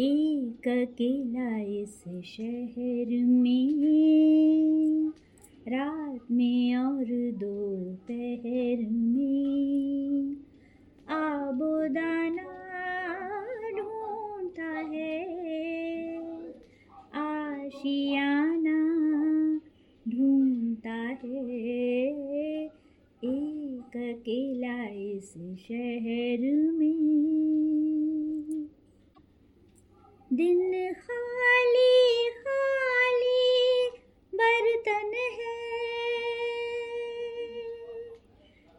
एक अकेला इस शहर में, रात में और दोपहर में, आबोदाना ढूंढता है, आशियाना ढूंढता है। एक अकेला इस शहर में दिन खाली खाली बर्तन है।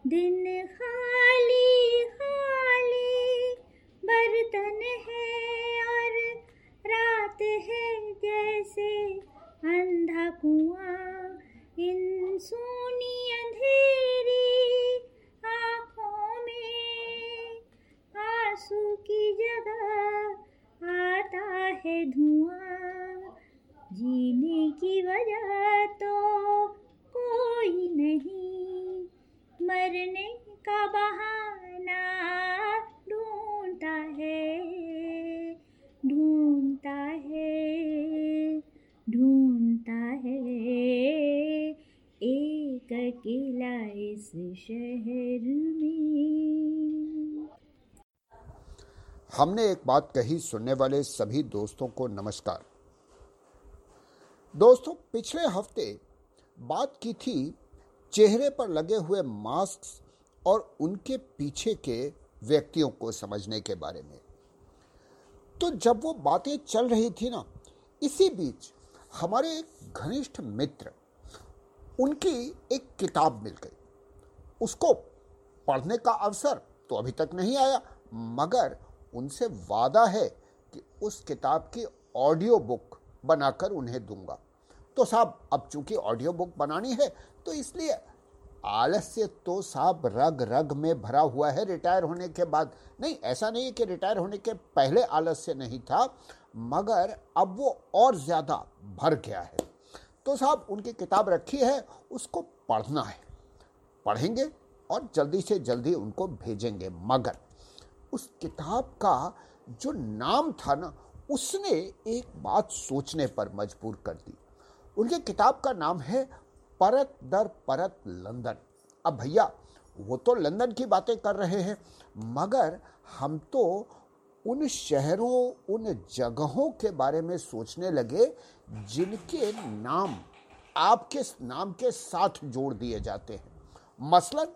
दिन खाली खाली बर्तन है और रात है जैसे अंधा कुआँ। इन सोनी अंधेरी है धुआँ। जीने की वजह तो कोई नहीं। मरने हमने एक बात कही सुनने वाले सभी दोस्तों को नमस्कार। दोस्तों, पिछले हफ़्ते बात की थी चेहरे पर लगे हुए मास्क और उनके पीछे के व्यक्तियों को समझने के बारे में। तो जब वो बातें चल रही थी ना, इसी बीच हमारे एक घनिष्ठ मित्र, उनकी एक किताब मिल गई। उसको पढ़ने का अवसर तो अभी तक नहीं आया, मगर उनसे वादा है कि उस किताब की ऑडियो बुक बनाकर उन्हें दूँगा। तो साहब, अब चूँकि ऑडियो बुक बनानी है तो इसलिए आलस्य तो साहब रग रग में भरा हुआ है रिटायर होने के बाद। नहीं, ऐसा नहीं है कि रिटायर होने के पहले आलस्य नहीं था, मगर अब वो और ज़्यादा भर गया है। तो साहब, उनकी किताब रखी है, उसको पढ़ना है। पढ़ेंगे और जल्दी से जल्दी उनको भेजेंगे, मगर उस किताब का जो नाम था ना, उसने एक बात सोचने पर मजबूर कर दी। उनके किताब का नाम है परत दर परत लंदन। अब भैया, वो तो लंदन की बातें कर रहे हैं, मगर हम तो उन शहरों, उन जगहों के बारे में सोचने लगे जिनके नाम आपके नाम के साथ जोड़ दिए जाते हैं। मसलन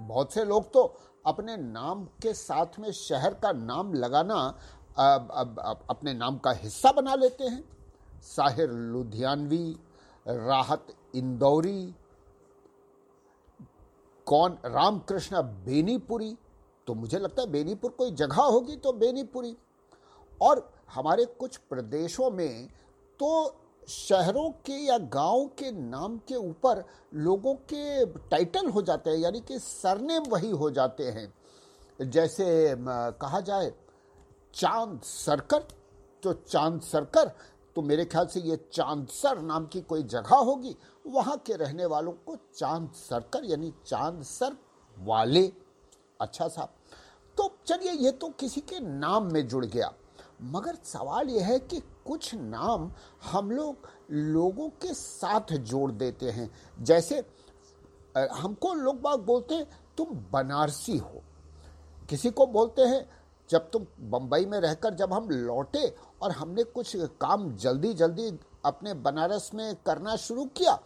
बहुत से लोग तो अपने नाम के साथ में शहर का नाम लगाना अब, अब, अब अपने नाम का हिस्सा बना लेते हैं। साहिर लुधियानवी राहत इंदौरी कौन रामकृष्ण बेनीपुरी तो मुझे लगता है बेनीपुर कोई जगह होगी तो बेनीपुरी। और हमारे कुछ प्रदेशों में तो शहरों के या गाँव के नाम के ऊपर लोगों के टाइटल हो जाते हैं, यानी कि सरनेम वही हो जाते हैं। जैसे कहा जाए, चाँद सरकर तो चाँद सरकर तो मेरे ख्याल से ये चांदसर नाम की कोई जगह होगी, वहाँ के रहने वालों को चाँद सरकर, यानी चाँद सर वाले। अच्छा साहब तो चलिए, ये तो किसी के नाम में जुड़ गया, मगर सवाल यह है कि कुछ नाम हम लोग लोगों के साथ जोड़ देते हैं। जैसे हमको लोग बाग बोलते हैं, तुम बनारसी हो। किसी को बोलते हैं, जब तुम बम्बई में रहकर जब हम लौटे और हमने कुछ काम जल्दी जल्दी अपने बनारस में करना शुरू किया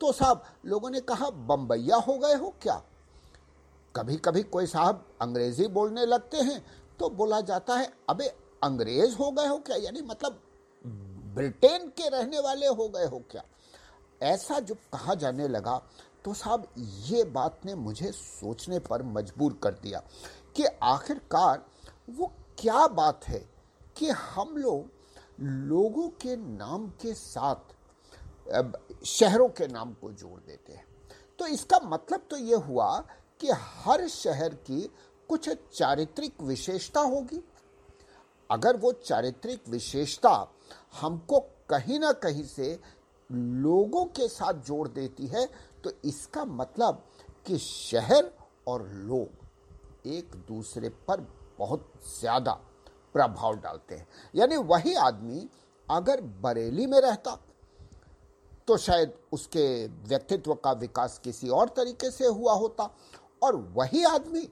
तो साहब लोगों ने कहा बम्बैया हो गए हो क्या? कभी कभी कोई साहब अंग्रेज़ी बोलने लगते हैं तो बोला जाता है, अबे, अंग्रेज़ हो गए हो क्या? यानी मतलब ब्रिटेन के रहने वाले हो गए हो क्या? ऐसा जो कहा जाने लगा तो साहब, ये बात ने मुझे सोचने पर मजबूर कर दिया कि आखिरकार वो क्या बात है कि हम लोग लोगों के नाम के साथ शहरों के नाम को जोड़ देते हैं। तो इसका मतलब तो ये हुआ कि हर शहर की कुछ चारित्रिक विशेषता होगी। अगर वो चारित्रिक विशेषता हमको कहीं ना कहीं से लोगों के साथ जोड़ देती है। तो इसका मतलब कि शहर और लोग एक दूसरे पर बहुत ज़्यादा प्रभाव डालते हैं। यानी वही आदमी अगर बरेली में रहता तो शायद उसके व्यक्तित्व का विकास किसी और तरीके से हुआ होता। और वही आदमी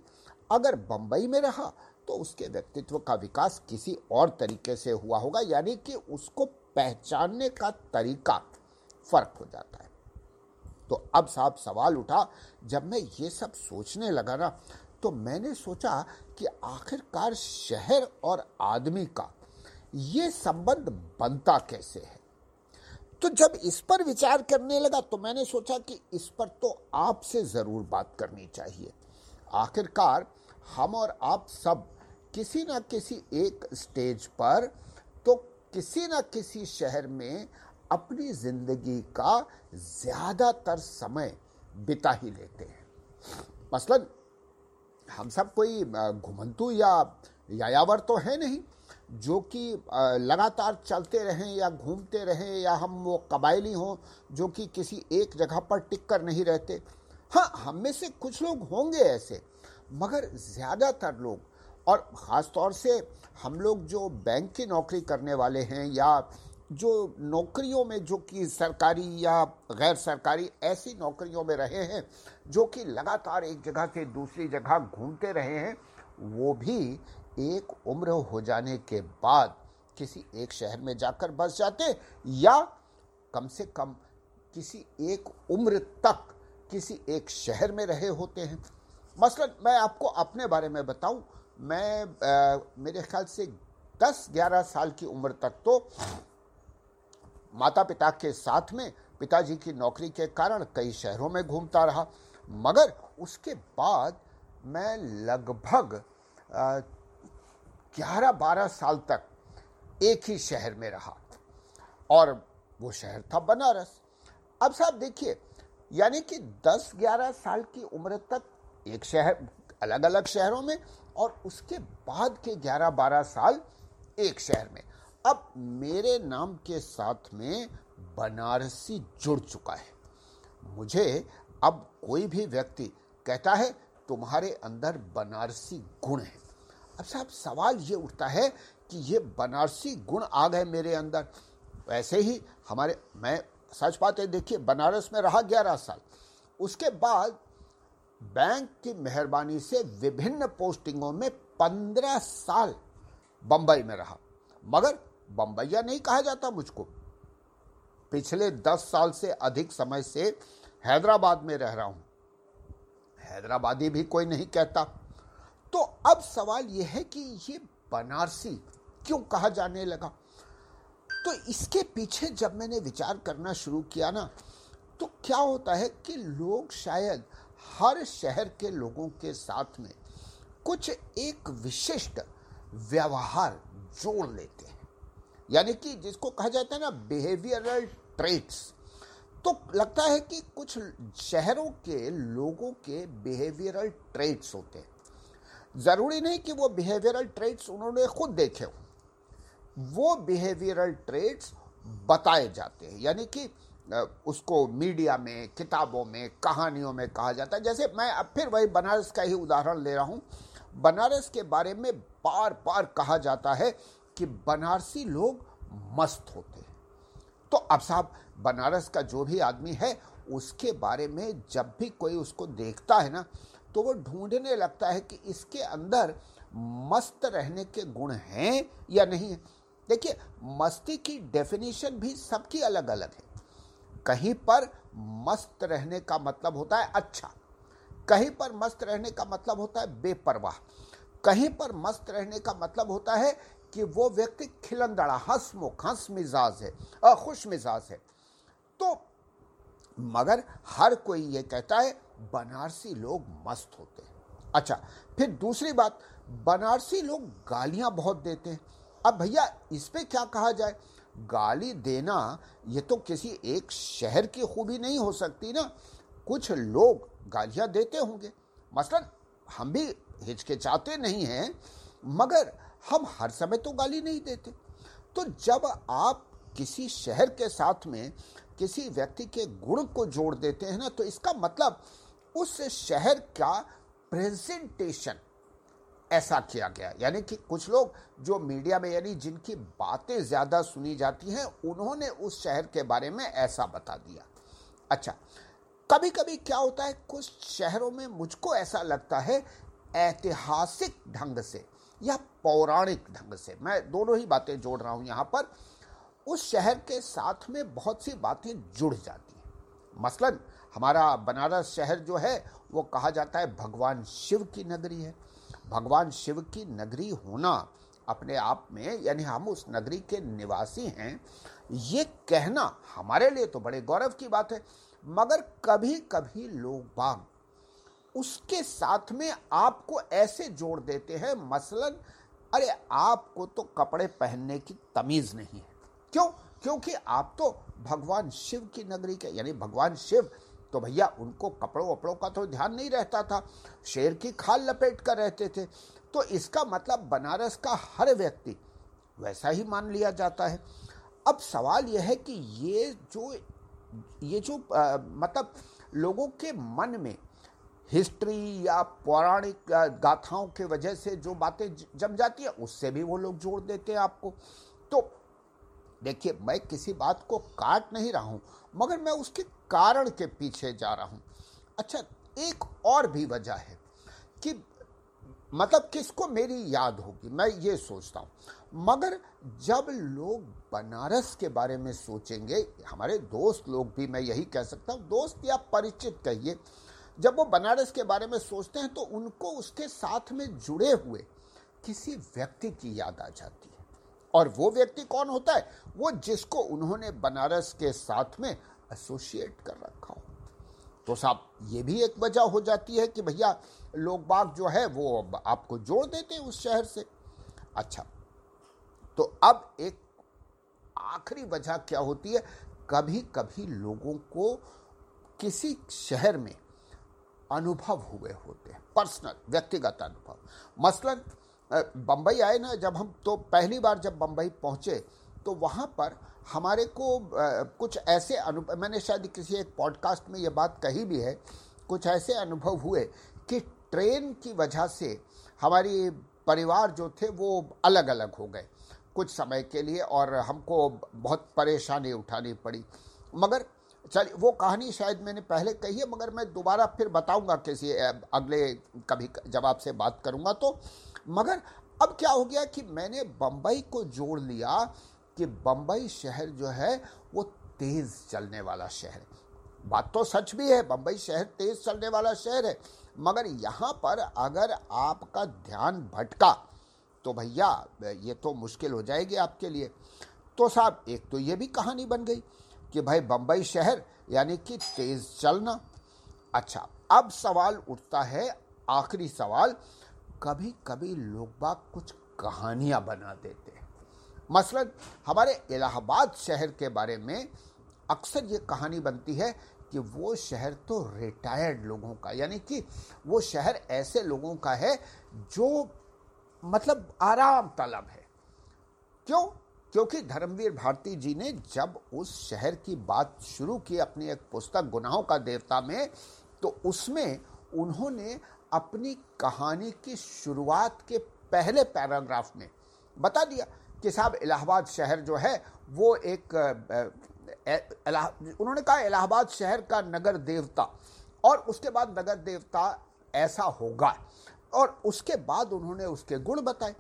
अगर बंबई में रहा तो उसके व्यक्तित्व का विकास किसी और तरीके से हुआ होगा, यानी कि उसको पहचानने का तरीका फ़र्क हो जाता है। तो अब साहब सवाल उठा, जब मैं ये सब सोचने लगा ना तो मैंने सोचा कि आखिरकार शहर और आदमी का ये संबंध बनता कैसे है? तो जब इस पर विचार करने लगा तो मैंने सोचा कि इस पर तो आपसे ज़रूर बात करनी चाहिए। आखिरकार हम और आप सब किसी न किसी एक स्टेज पर तो किसी न किसी शहर में अपनी ज़िंदगी का ज़्यादातर समय बिता ही लेते हैं। मसलन, हम सब कोई घुमंतु या यायावर तो है नहीं, जो कि लगातार चलते रहें या घूमते रहें या हम वो कबायली हों, जो कि किसी एक जगह पर टिक कर नहीं रहते। हाँ हम में से कुछ लोग होंगे ऐसे मगर ज़्यादातर लोग, और ख़ास तौर से हम लोग जो बैंक की नौकरी करने वाले हैं या जो नौकरियों में जो कि सरकारी या गैर सरकारी ऐसी नौकरियों में रहे हैं, जो कि लगातार एक जगह से दूसरी जगह घूमते रहे हैं, वो भी एक उम्र हो जाने के बाद किसी एक शहर में जाकर बस जाते या कम से कम किसी एक उम्र तक किसी एक शहर में रहे होते हैं। मसलन मैं आपको अपने बारे में बताऊँ मैं आ, मेरे ख्याल से 10-11 साल की उम्र तक तो माता पिता के साथ में पिताजी की नौकरी के कारण कई शहरों में घूमता रहा। मगर उसके बाद मैं लगभग ग्यारह बारह साल तक एक ही शहर में रहा और वो शहर था बनारस। अब साहब देखिए यानी कि 10-11 साल की उम्र तक एक शहर अलग अलग शहरों में और उसके बाद के 11-12 साल एक शहर में। अब मेरे नाम के साथ में बनारसी जुड़ चुका है। मुझे अब कोई भी व्यक्ति कहता है, तुम्हारे अंदर बनारसी गुण है। अब साहब, सवाल ये उठता है कि ये बनारसी गुण आ गए मेरे अंदर। वैसे ही हमारे, मैं सच बात है देखिए, बनारस में रहा ग्यारह साल। उसके बाद बैंक की मेहरबानी से विभिन्न पोस्टिंगों में पंद्रह साल बंबई में रहा। मगर बम्बैया नहीं कहा जाता मुझको। पिछले दस साल से अधिक समय से हैदराबाद में रह रहा हूँ। हैदराबादी भी कोई नहीं कहता। तो अब सवाल यह है कि ये बनारसी क्यों कहा जाने लगा? तो इसके पीछे जब मैंने विचार करना शुरू किया ना तो क्या होता है कि लोग शायद हर शहर के लोगों के साथ में कुछ एक विशिष्ट व्यवहार जोड़ लेते हैं। यानी कि जिसको कहा जाता है ना बिहेवियरल ट्रेट्स तो लगता है कि कुछ शहरों के लोगों के बिहेवियरल ट्रेट्स होते हैं। ज़रूरी नहीं कि वो बिहेवियरल ट्रेट्स उन्होंने खुद देखे हो। वो बिहेवियरल ट्रेट्स बताए जाते हैं। यानी कि उसको मीडिया में, किताबों में, कहानियों में कहा जाता है। जैसे मैं अब फिर वही बनारस का ही उदाहरण ले रहा हूँ। बनारस के बारे में बार बार कहा जाता है कि बनारसी लोग मस्त होते हैं। तो अब साहब, बनारस का जो भी आदमी है, उसके बारे में जब भी कोई उसको देखता है ना तो वो ढूँढने लगता है कि इसके अंदर मस्त रहने के गुण हैं या नहीं है। देखिए, मस्ती की डेफिनेशन भी सबकी अलग अलग है। कहीं पर मस्त रहने का मतलब होता है अच्छा। कहीं पर मस्त रहने का मतलब होता है बेपरवाह। कहीं पर मस्त रहने का मतलब होता है कि वो व्यक्ति खिलंदड़ा हंसमुख, हंस मिजाज है खुश मिजाज है। तो मगर हर कोई ये कहता है, बनारसी लोग मस्त होते हैं। अच्छा फिर दूसरी बात, बनारसी लोग गालियाँ बहुत देते हैं। अब भैया, इस पे क्या कहा जाए? गाली देना ये तो किसी एक शहर की खूबी नहीं हो सकती ना। कुछ लोग गालियाँ देते होंगे। मसलन, हम भी हिचकिचाते नहीं हैं, मगर हम हर समय तो गाली नहीं देते। तो जब आप किसी शहर के साथ में किसी व्यक्ति के गुण को जोड़ देते हैं ना तो इसका मतलब उस शहर का प्रेजेंटेशन ऐसा किया गया। यानी कि कुछ लोग जो मीडिया में यानी जिनकी बातें ज़्यादा सुनी जाती हैं, उन्होंने उस शहर के बारे में ऐसा बता दिया। अच्छा कभी कभी क्या होता है, कुछ शहरों में मुझको ऐसा लगता है, ऐतिहासिक ढंग से या पौराणिक ढंग से, मैं दोनों ही बातें जोड़ रहा हूँ यहाँ पर, उस शहर के साथ में बहुत सी बातें जुड़ जाती हैं। मसलन, हमारा बनारस शहर जो है, वो कहा जाता है भगवान शिव की नगरी है। भगवान शिव की नगरी होना अपने आप में, यानी हम उस नगरी के निवासी हैं, ये कहना हमारे लिए तो बड़े गौरव की बात है। मगर कभी कभी लोग बाग उसके साथ में आपको ऐसे जोड़ देते हैं, मसलन, अरे, आपको तो कपड़े पहनने की तमीज नहीं है। क्यों? क्योंकि आप तो भगवान शिव की नगरी के, यानी भगवान शिव तो भैया उनको कपड़ों वपड़ों का तो ध्यान नहीं रहता था। शेर की खाल लपेट कर रहते थे। तो इसका मतलब बनारस का हर व्यक्ति वैसा ही मान लिया जाता है। अब सवाल यह है कि ये जो ये जो आ, मतलब लोगों के मन में हिस्ट्री या पौराणिक गाथाओं के वजह से जो बातें जम जाती है उससे भी वो लोग जोड़ देते हैं आपको। तो देखिए मैं किसी बात को काट नहीं रहा हूँ मगर मैं उसके कारण के पीछे जा रहा हूँ। अच्छा एक और भी वजह है कि मतलब किसको मेरी याद होगी, मैं ये सोचता हूँ। मगर जब लोग बनारस के बारे में सोचेंगे, हमारे दोस्त लोग भी, मैं यही कह सकता हूँ, दोस्त या परिचित कहिए, जब वो बनारस के बारे में सोचते हैं तो उनको उसके साथ में जुड़े हुए किसी व्यक्ति की याद आ जाती है। और वो व्यक्ति कौन होता है? वो जिसको उन्होंने बनारस के साथ में एसोसिएट कर रखा हो। तो साहब, ये भी एक वजह हो जाती है कि भैया, लोग बाग जो है, वो आपको जोड़ देते हैं उस शहर से। अच्छा तो अब एक आखिरी वजह क्या होती है? कभी कभी लोगों को किसी शहर में अनुभव हुए होते हैं, पर्सनल, व्यक्तिगत अनुभव। मसलन बम्बई आए ना, जब हम तो पहली बार जब बम्बई पहुँचे तो वहाँ पर हमारे को कुछ ऐसे अनुभव मैंने शायद किसी एक पॉडकास्ट में ये बात कही भी है, कुछ ऐसे अनुभव हुए कि ट्रेन की वजह से हमारी परिवार जो थे वो अलग अलग हो गए कुछ समय के लिए और हमको बहुत परेशानी उठानी पड़ी। मगर चलिए वो कहानी शायद मैंने पहले कही है, मगर मैं दोबारा फिर बताऊँगा किसी अगले कभी जब आपसे बात करूँगा तो। मगर अब क्या हो गया कि मैंने बम्बई को जोड़ लिया कि बम्बई शहर जो है, वो तेज चलने वाला शहर बात तो सच भी है बम्बई शहर तेज चलने वाला शहर है, मगर यहाँ पर अगर आपका ध्यान भटका तो भैया, ये तो मुश्किल हो जाएगी आपके लिए। तो साहब, एक तो ये भी कहानी बन गई कि भाई बम्बई शहर यानी कि तेज चलना। अच्छा अब सवाल उठता है, आखिरी सवाल कभी कभी लोग बाग कुछ कहानियाँ बना देते हैं। मसलन, हमारे इलाहाबाद शहर के बारे में अक्सर ये कहानी बनती है कि वो शहर तो रिटायर्ड लोगों का, यानी कि वो शहर ऐसे लोगों का है जो मतलब आराम तलब है। क्यों? क्योंकि धर्मवीर भारती जी ने जब उस शहर की बात शुरू की अपनी एक पुस्तक, गुनाहों का देवता में तो उसमें उन्होंने अपनी कहानी की शुरुआत के पहले पैराग्राफ में बता दिया। कि साहब इलाहाबाद शहर जो है, वो एक उन्होंने कहा इलाहाबाद शहर का नगर देवता और उसके बाद नगर देवता ऐसा होगा और उसके बाद उन्होंने उसके गुण बताए।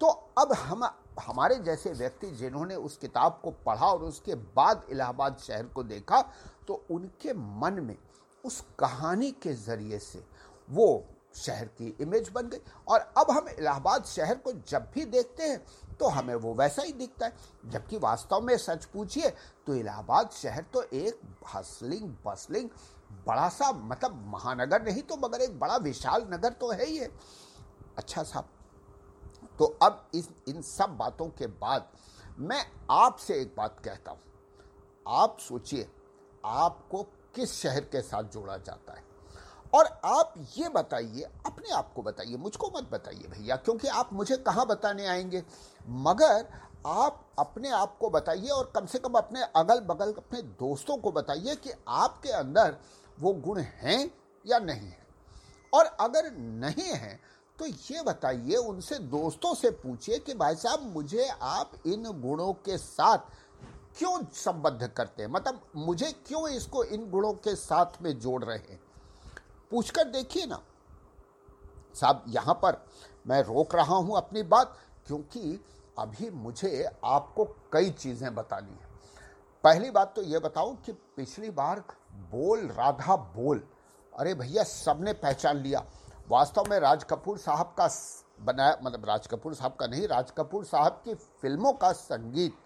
तो अब हम, हमारे जैसे व्यक्ति जिन्होंने उस किताब को पढ़ा और उसके बाद इलाहाबाद शहर को देखा तो उनके मन में उस कहानी के ज़रिए से वो शहर की इमेज बन गई। और अब हम इलाहाबाद शहर को जब भी देखते हैं तो हमें वो वैसा ही दिखता है। जबकि वास्तव में सच पूछिए तो इलाहाबाद शहर तो एक हसलिंग बसलिंग बड़ा सा मतलब महानगर नहीं तो मगर एक बड़ा विशाल नगर तो है ही है। अच्छा साहब तो अब इस, इन सब बातों के बाद मैं आपसे एक बात कहता हूँ। आप सोचिए, आपको किस शहर के साथ जोड़ा जाता है? और आप ये बताइए, अपने आप को बताइए, मुझको मत बताइए भैया, क्योंकि आप मुझे कहाँ बताने आएँगे। मगर आप अपने आप को बताइए और कम से कम अपने अगल बगल अपने दोस्तों को बताइए कि आपके अंदर वो गुण हैं या नहीं है। और अगर नहीं हैं तो ये बताइए, उनसे दोस्तों से पूछिए कि भाई साहब, मुझे आप इन गुणों के साथ क्यों संबद्ध करते हैं? मतलब मुझे क्यों इसको इन गुणों के साथ में जोड़ रहे हैं? पूछकर देखिए ना। साहब, यहाँ पर मैं रोक रहा हूँ अपनी बात, क्योंकि अभी मुझे आपको कई चीज़ें बतानी है। पहली बात तो यह बताऊँ कि पिछली बार बोल, राधा बोल, अरे भैया, सबने पहचान लिया। वास्तव में राज कपूर साहब का बनाया मतलब राज कपूर साहब का नहीं, राज कपूर साहब की फ़िल्मों का संगीत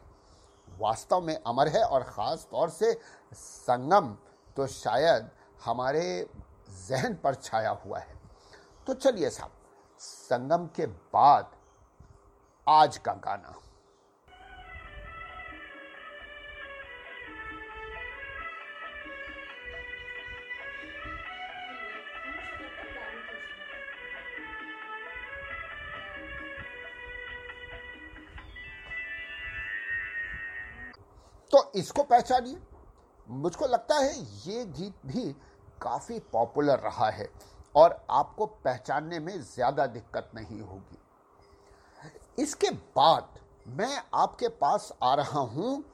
वास्तव में अमर है, और ख़ास तौर से संगम तो शायद हमारे जहन पर छाया हुआ है। तो चलिए साहब, संगम के बाद आज का गाना। तो इसको पहचानिए। मुझको लगता है ये गीत भी काफ़ी पॉपुलर रहा है और आपको पहचानने में ज़्यादा दिक्कत नहीं होगी। इसके बाद मैं आपके पास आ रहा हूँ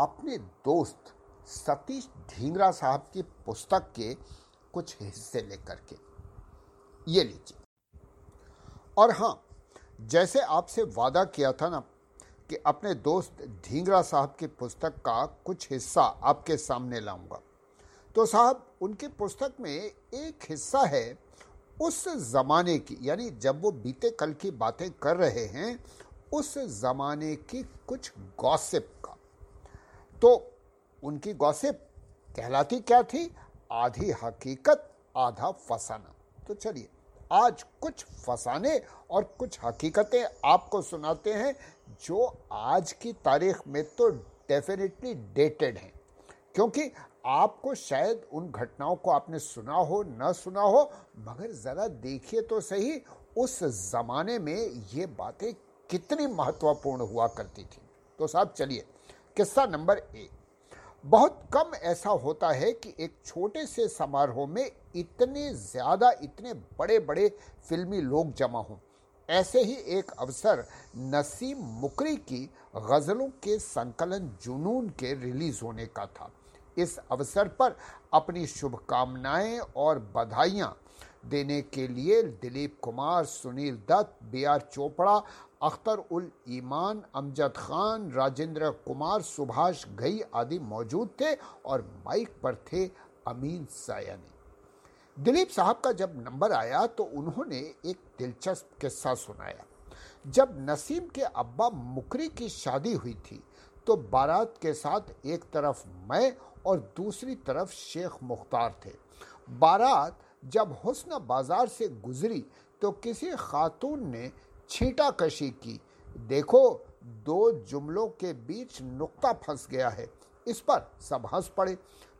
अपने दोस्त सतीश ढींगरा साहब की पुस्तक के कुछ हिस्से लेकर के। ये लीजिए। और हाँ जैसे आपसे वादा किया था ना कि अपने दोस्त ढींगरा साहब की पुस्तक का कुछ हिस्सा आपके सामने लाऊँगा। तो साहब, उनकी पुस्तक में एक हिस्सा है, उस ज़माने की, यानी जब वो बीते कल की बातें कर रहे हैं, उस ज़माने की कुछ गॉसिप का। तो उनकी गॉसिप कहलाती क्या थी? आधी हकीकत, आधा फसाना। तो चलिए, आज कुछ फसाने और कुछ हकीकतें आपको सुनाते हैं, जो आज की तारीख में तो डेफिनेटली डेटेड हैं। क्योंकि आपको शायद उन घटनाओं को आपने सुना हो, न सुना हो, मगर ज़रा देखिए तो सही, उस ज़माने में ये बातें कितनी महत्वपूर्ण हुआ करती थी। तो साहब चलिए, किस्सा नंबर एक बहुत कम ऐसा होता है कि एक छोटे से समारोह में इतने ज़्यादा, इतने बड़े बड़े फिल्मी लोग जमा हों। ऐसे ही एक अवसर नसीम मुकरी की गज़लों के संकलन जुनून के रिलीज़ होने का था। इस अवसर पर अपनी शुभकामनाएँ और बधाइयाँ देने के लिए दिलीप कुमार, सुनील दत्त, बी आर चोपड़ा, अख्तर उल ईमान, अमजद खान, राजेंद्र कुमार, सुभाष घई आदि मौजूद थे और माइक पर थे अमीन सायानी। दिलीप साहब का जब नंबर आया तो उन्होंने एक दिलचस्प किस्सा सुनाया। जब नसीम के अब्बा मुकरी की शादी हुई थी तो बारात के साथ एक तरफ़ मैं और दूसरी तरफ़ शेख मुख्तार थे। बारात जब हुस्न बाज़ार से गुजरी तो किसी खातून ने छींटा कशी की। देखो, दो जुमलों के बीच नुक्ता फंस गया है। इस पर सब हंस पड़े।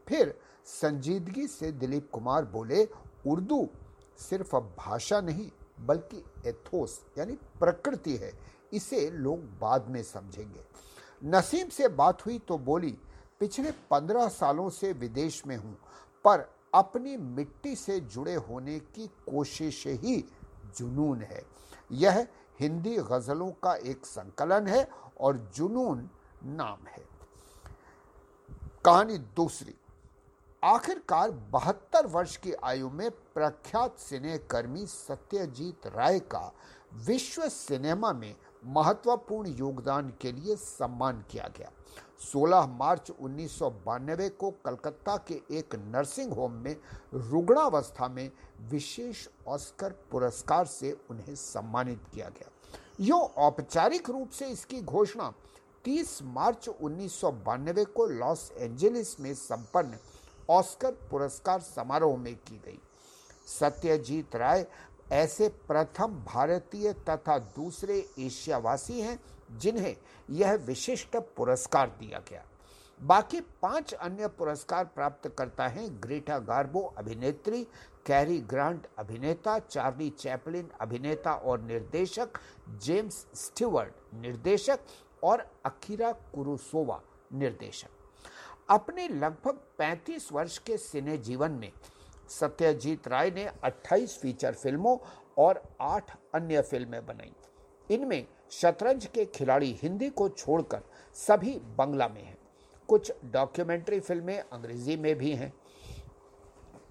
फिर संजीदगी से दिलीप कुमार बोले, उर्दू सिर्फ़ अब भाषा नहीं, बल्कि एथोस, यानी प्रकृति है। इसे लोग बाद में समझेंगे। नसीम से बात हुई तो बोली पिछले पंद्रह सालों से विदेश में हूँ, पर अपनी मिट्टी से जुड़े होने की कोशिश ही जुनून है। यह हिंदी गज़लों का एक संकलन है और जुनून नाम है। कहानी दूसरी, आखिरकार बहत्तर वर्ष की आयु में प्रख्यात सिनेकर्मी सत्यजीत राय का विश्व सिनेमा में महत्वपूर्ण योगदान के लिए सम्मान किया गया। 16 मार्च उन्नीस को कलकत्ता के एक नर्सिंग होम में रुग्णावस्था में विशेष ऑस्कर पुरस्कार से उन्हें सम्मानित किया गया। यो औपचारिक रूप से इसकी घोषणा 30 मार्च उन्नीस सौ बानवे को लॉस एंजलिस में संपन्न ऑस्कर पुरस्कार समारोह में की गई। सत्यजीत राय ऐसे प्रथम भारतीय तथा दूसरे एशियावासी हैं जिन्हें यह विशिष्ट पुरस्कार दिया गया। बाकी पाँच अन्य पुरस्कार प्राप्त करता है ग्रेटा गार्बो अभिनेत्री, कैरी ग्रांट अभिनेता, चार्ली चैपलिन अभिनेता और निर्देशक, जेम्स स्टीवर्ट निर्देशक और अखीरा कुरुसोवा निर्देशक। अपने लगभग 35 वर्ष के सिने जीवन में सत्यजीत राय ने 28 फीचर फ़िल्मों और आठ अन्य फ़िल्में बनाई। इनमें शतरंज के खिलाड़ी हिंदी को छोड़कर सभी बंगला में हैं। कुछ डॉक्यूमेंट्री फ़िल्में अंग्रेज़ी में भी हैं।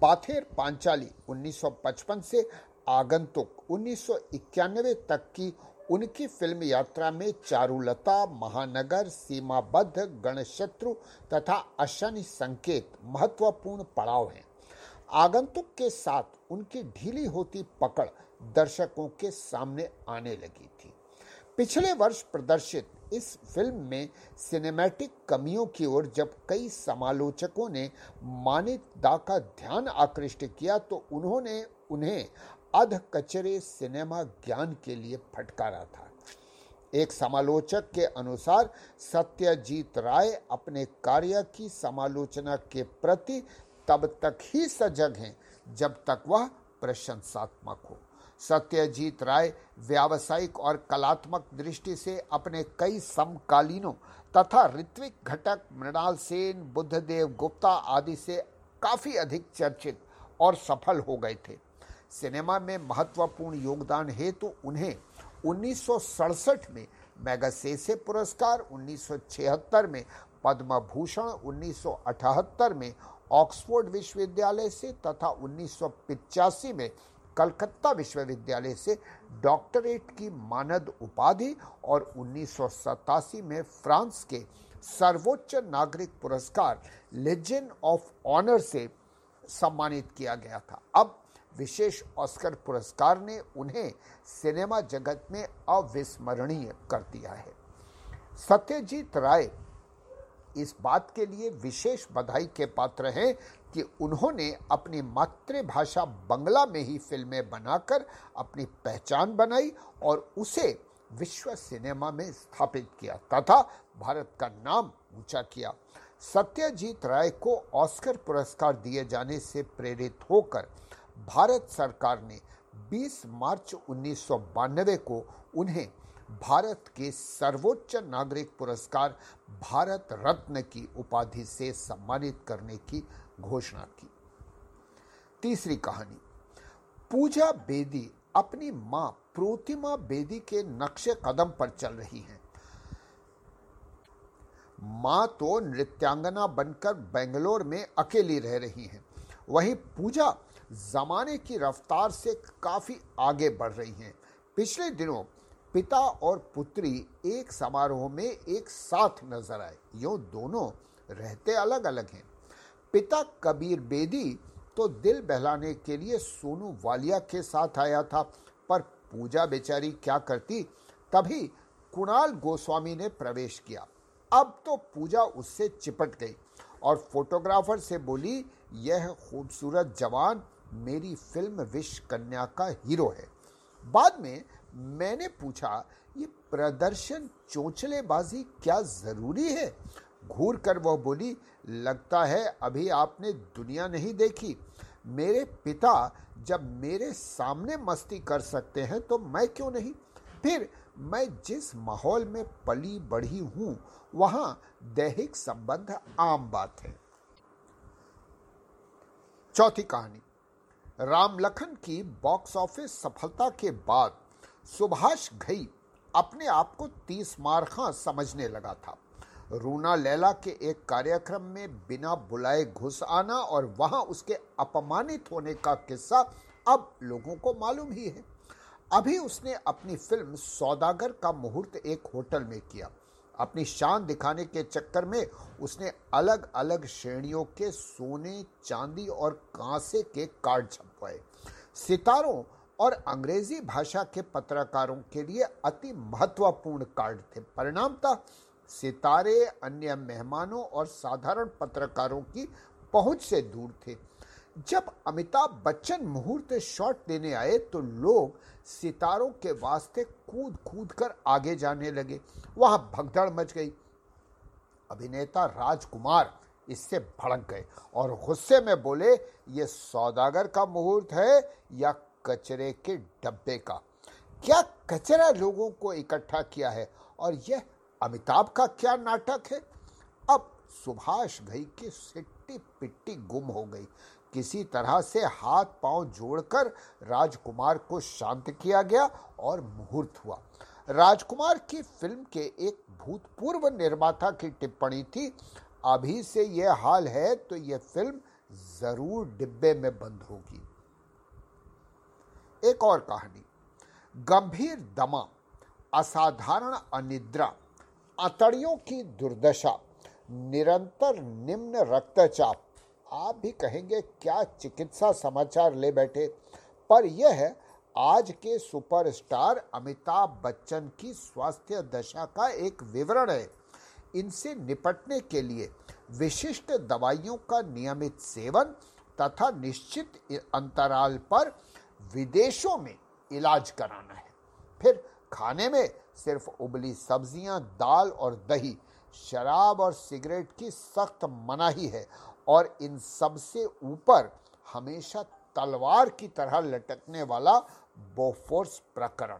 पाथेर पांचाली 1955 से आगंतुक उन्नीस सौ इक्यानवे तक की उनकी फ़िल्म यात्रा में चारुलता, महानगर, सीमाबद्ध, गणशत्रु तथा अशनि संकेत महत्वपूर्ण पड़ाव हैं। आगंतुक के साथ उनकी ढीली होती पकड़ दर्शकों के सामने आने लगी थी। पिछले वर्ष प्रदर्शित इस फ़िल्म में सिनेमैटिक कमियों की ओर जब कई समालोचकों ने मानित दा का ध्यान आकृष्ट किया तो उन्होंने उन्हें अध कचरे सिनेमा ज्ञान के लिए फटकारा था। एक समालोचक के अनुसार सत्यजीत राय अपने कार्य की समालोचना के प्रति तब तक ही सजग हैं, जब तक वह प्रशंसात्मक हो। सत्यजीत राय व्यावसायिक और कलात्मक दृष्टि से अपने कई समकालीनों तथा ऋत्विक घटक, मृणाल सेन, बुद्धदेव गुप्ता आदि से काफ़ी अधिक चर्चित और सफल हो गए थे। सिनेमा में महत्वपूर्ण योगदान हेतु तो उन्हें उन्नीस सौ सड़सठ में मैगसेसे पुरस्कार 1976 में पद्म भूषण 1978 में ऑक्सफोर्ड विश्वविद्यालय से तथा उन्नीस में कलकत्ता विश्वविद्यालय से डॉक्टरेट की मानद उपाधि और उन्नीस सौ सतासी में फ्रांस के सर्वोच्च नागरिक पुरस्कार लेजेंड ऑफ़ ऑनर से सम्मानित किया गया था। अब विशेष ऑस्कर पुरस्कार ने उन्हें सिनेमा जगत में अविस्मरणीय कर दिया है। सत्यजीत राय इस बात के लिए विशेष बधाई के पात्र हैं कि उन्होंने अपनी मातृभाषा बंगला में ही फ़िल्में बनाकर अपनी पहचान बनाई और उसे विश्व सिनेमा में स्थापित किया, तथा भारत का नाम ऊँचा किया। सत्यजीत राय को ऑस्कर पुरस्कार दिए जाने से प्रेरित होकर भारत सरकार ने 20 मार्च उन्नीस सौ बानवे को उन्हें भारत के सर्वोच्च नागरिक पुरस्कार भारत रत्न की उपाधि से सम्मानित करने की घोषणा की। तीसरी कहानी, पूजा बेदी अपनी माँ प्रोतिमा बेदी के नक्शे कदम पर चल रही हैं। माँ तो नृत्यांगना बनकर बेंगलोर में अकेली रह रही हैं। वहीं पूजा जमाने की रफ्तार से काफ़ी आगे बढ़ रही हैं। पिछले दिनों पिता और पुत्री एक समारोह में एक साथ नज़र आए। यो दोनों रहते अलग अलग हैं। पिता कबीर बेदी तो दिल बहलाने के लिए सोनू वालिया के साथ आया था, पर पूजा बेचारी क्या करती, तभी कुणाल गोस्वामी ने प्रवेश किया। अब तो पूजा उससे चिपट गई और फोटोग्राफर से बोली, यह खूबसूरत जवान मेरी फ़िल्म विश कन्या का हीरो है। बाद में मैंने पूछा, ये प्रदर्शन चोचलेबाजी क्या ज़रूरी है? घूर कर वह बोली, लगता है अभी आपने दुनिया नहीं देखी। मेरे पिता जब मेरे सामने मस्ती कर सकते हैं तो मैं क्यों नहीं? फिर मैं जिस माहौल में पली बढ़ी हूँ, वहाँ दैहिक संबंध आम बात है। चौथी कहानी राम लखन की बॉक्स ऑफ़िस सफलता के बाद सुभाष घई अपने आप को तीस मारखा समझने लगा था। रूना लैला के एक कार्यक्रम में बिना बुलाए घुस आना और वहाँ उसके अपमानित होने का किस्सा अब लोगों को मालूम ही है। अभी उसने अपनी फ़िल्म सौदागर का मुहूर्त एक होटल में किया। अपनी शान दिखाने के चक्कर में उसने अलग अलग श्रेणियों के सोने, चांदी और कांसे के कार्ड छपवाए। सितारों और अंग्रेज़ी भाषा के पत्रकारों के लिए अति महत्वपूर्ण कार्ड थे। परिणाम था सितारे, अन्य मेहमानों और साधारण पत्रकारों की पहुँच से दूर थे। जब अमिताभ बच्चन मुहूर्त शॉट देने आए तो लोग सितारों के वास्ते कूद कूद कर आगे जाने लगे। वहाँ भगदड़ मच गई। अभिनेता राजकुमार इससे भड़क गए और गुस्से में बोले, ये सौदागर का मुहूर्त है या कचरे के डब्बे का। क्या कचरा लोगों को इकट्ठा किया है और यह अमिताभ का क्या नाटक है? अब सुभाष घई की सिट्टी पिट्टी गुम हो गई। किसी तरह से हाथ पाँव जोड़कर राजकुमार को शांत किया गया और मुहूर्त हुआ। राजकुमार की फ़िल्म के एक भूतपूर्व निर्माता की टिप्पणी थी, अभी से यह हाल है तो यह फ़िल्म ज़रूर डिब्बे में बंद होगी। एक और कहानी। गंभीर दमा, असाधारण अनिद्रा, अतड़ियों की दुर्दशा, निरंतर निम्न रक्तचाप। आप भी कहेंगे, क्या चिकित्सा समाचार ले बैठे? पर यह है, आज के सुपरस्टार अमिताभ बच्चन की स्वास्थ्य दशा का एक विवरण है। इनसे निपटने के लिए विशिष्ट दवाइयों का नियमित सेवन तथा निश्चित अंतराल पर विदेशों में इलाज कराना है। फिर खाने में सिर्फ़ उबली सब्ज़ियाँ, दाल और दही, शराब और सिगरेट की सख्त मनाही है और इन सबसे ऊपर हमेशा तलवार की तरह लटकने वाला बोफोर्स प्रकरण।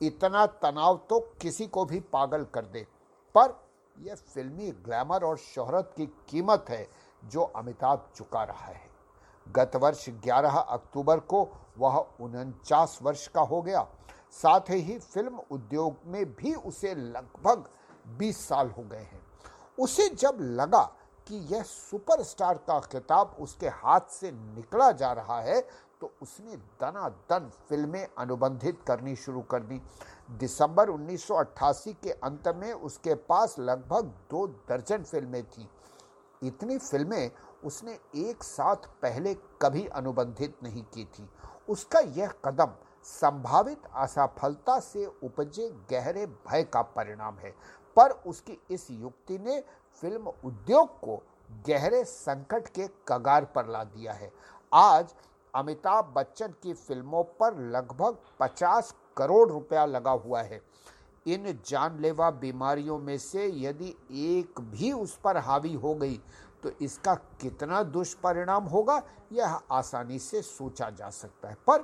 इतना तनाव तो किसी को भी पागल कर दे, पर यह फिल्मी ग्लैमर और शोहरत की कीमत है जो अमिताभ चुका रहा है। गत वर्ष 11 अक्टूबर को वह उनचास वर्ष का हो गया। साथ ही फ़िल्म उद्योग में भी उसे लगभग 20 साल हो गए हैं। उसे जब लगा कि यह सुपरस्टार का खिताब उसके हाथ से निकला जा रहा है तो उसने दनादन फ़िल्में अनुबंधित करनी शुरू कर दी। दिसंबर 1988 के अंत में उसके पास लगभग दो दर्जन फ़िल्में थी। इतनी फ़िल्में उसने एक साथ पहले कभी अनुबंधित नहीं की थी। उसका यह कदम संभावित असफलता से उपजे गहरे भय का परिणाम है। पर उसकी इस युक्ति ने फ़िल्म उद्योग को गहरे संकट के कगार पर ला दिया है। आज अमिताभ बच्चन की फ़िल्मों पर लगभग 50 करोड़ रुपया लगा हुआ है। इन जानलेवा बीमारियों में से यदि एक भी उस पर हावी हो गई तो इसका कितना दुष्परिणाम होगा, यह आसानी से सोचा जा सकता है। पर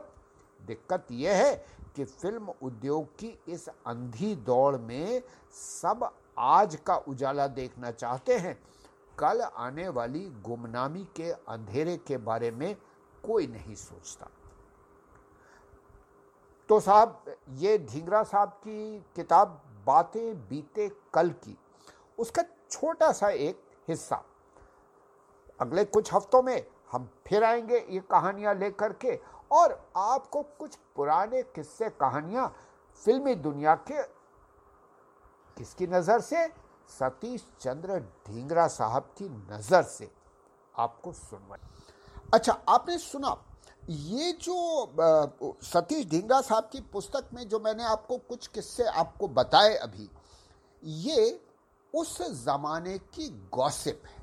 दिक्कत यह है कि फ़िल्म उद्योग की इस अंधी दौड़ में सब आज का उजाला देखना चाहते हैं। कल आने वाली गुमनामी के अंधेरे के बारे में कोई नहीं सोचता। तो साहब, ये ढींगरा साहब की किताब बातें बीते कल की, उसका छोटा सा एक हिस्सा अगले कुछ हफ्तों में हम फिर आएँगे ये कहानियाँ लेकर के। और आपको कुछ पुराने किस्से कहानियाँ फिल्मी दुनिया के किसकी नज़र से? सतीश चंद्र ढींगरा साहब की नज़र से। आपको सुनवाई। अच्छा आपने सुना, ये जो सतीश ढींगरा साहब की पुस्तक में जो मैंने आपको कुछ किस्से आपको बताए अभी, ये उस जमाने की गॉसिप है।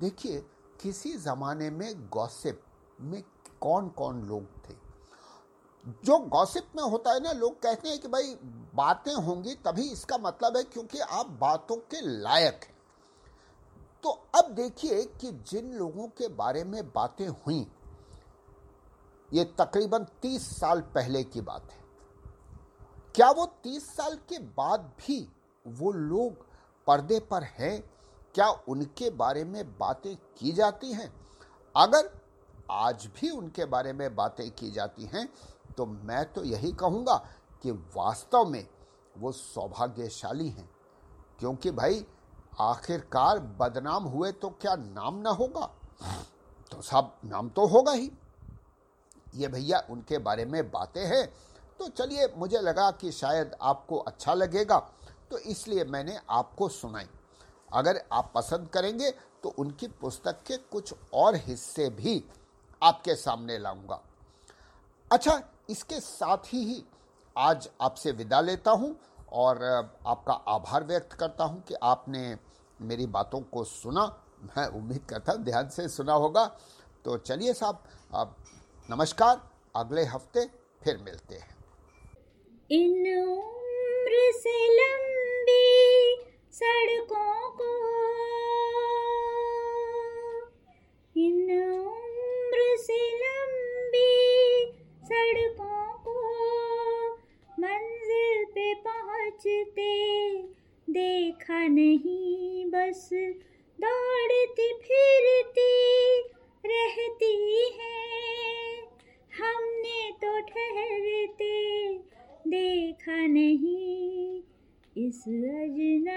देखिए, किसी ज़माने में गॉसिप में कौन कौन लोग थे? जो गॉसिप में होता है ना, लोग कहते हैं कि भाई, बातें होंगी तभी इसका मतलब है क्योंकि आप बातों के लायक हैं। तो अब देखिए कि जिन लोगों के बारे में बातें हुई, ये तकरीबन तीस साल पहले की बात है। क्या वो तीस साल के बाद भी वो लोग पर्दे पर हैं? क्या उनके बारे में बातें की जाती हैं? अगर आज भी उनके बारे में बातें की जाती हैं तो मैं तो यही कहूँगा कि वास्तव में वो सौभाग्यशाली हैं। क्योंकि भाई, आखिरकार बदनाम हुए तो क्या नाम ना होगा? तो सब नाम तो होगा ही। ये भैया उनके बारे में बातें हैं तो चलिए मुझे लगा कि शायद आपको अच्छा लगेगा तो इसलिए मैंने आपको सुनाई। अगर आप पसंद करेंगे तो उनकी पुस्तक के कुछ और हिस्से भी आपके सामने लाऊँगा। अच्छा इसके साथ ही ही आज आपसे विदा लेता हूँ और आपका आभार व्यक्त करता हूँ कि आपने मेरी बातों को सुना। मैं उम्मीद करता हूँ ध्यान से सुना होगा। तो चलिए साहब, अब नमस्कार, अगले हफ़्ते फिर मिलते हैं। इन उम्र से लंबी सड़कों को। इन उम्र से लंबी सड़कों को मंजिल पे पहुँचते देखा नहीं, बस दौड़ती फिरती रहती है। हमने तो ठहरते देखा नहीं, इस अजनबी